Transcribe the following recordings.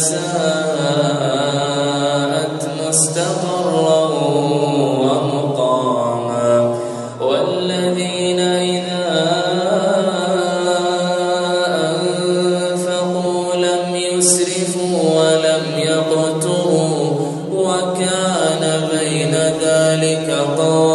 ساءت مستقرا ومقاما والذين إذا أنفقوا لم يسرفوا ولم يقتروا وكان بين ذلك قوما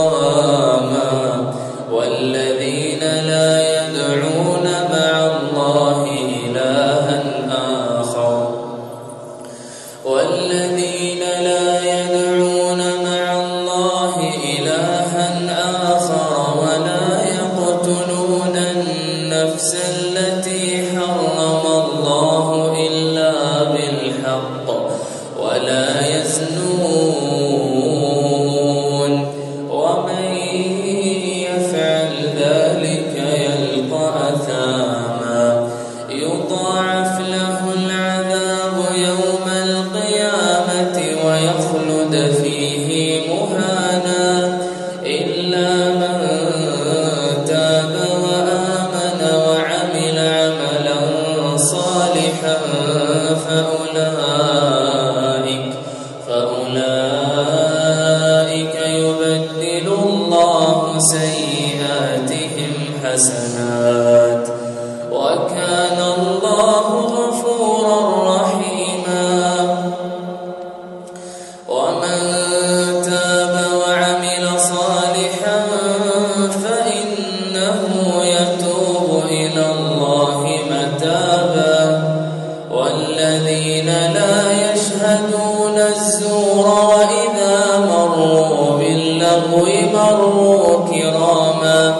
وإذا مروا باللغو مروا كراما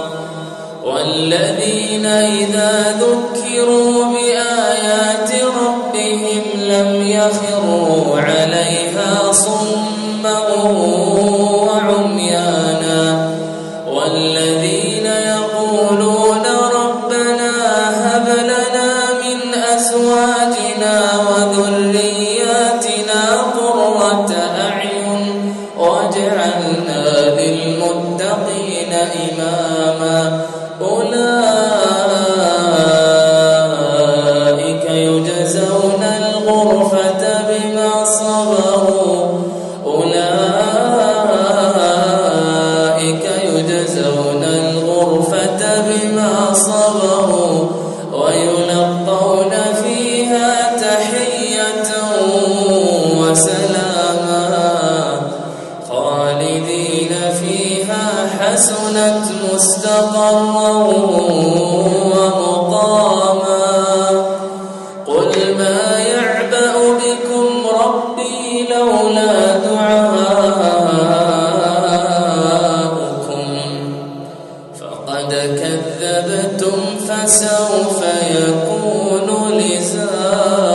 والذين إذا ذكروا بآيات ربهم لم يخروا عليها صما إماما. أولئك يجزون الغرفة بما صبروا. أولئك يجزون الغرفة بما صبروا. ويلقون كانت مستقرا ومقاما. قل ما يعبأ بكم ربي لولا دعاءكم فقد كذبتم فسوف يكون لزاما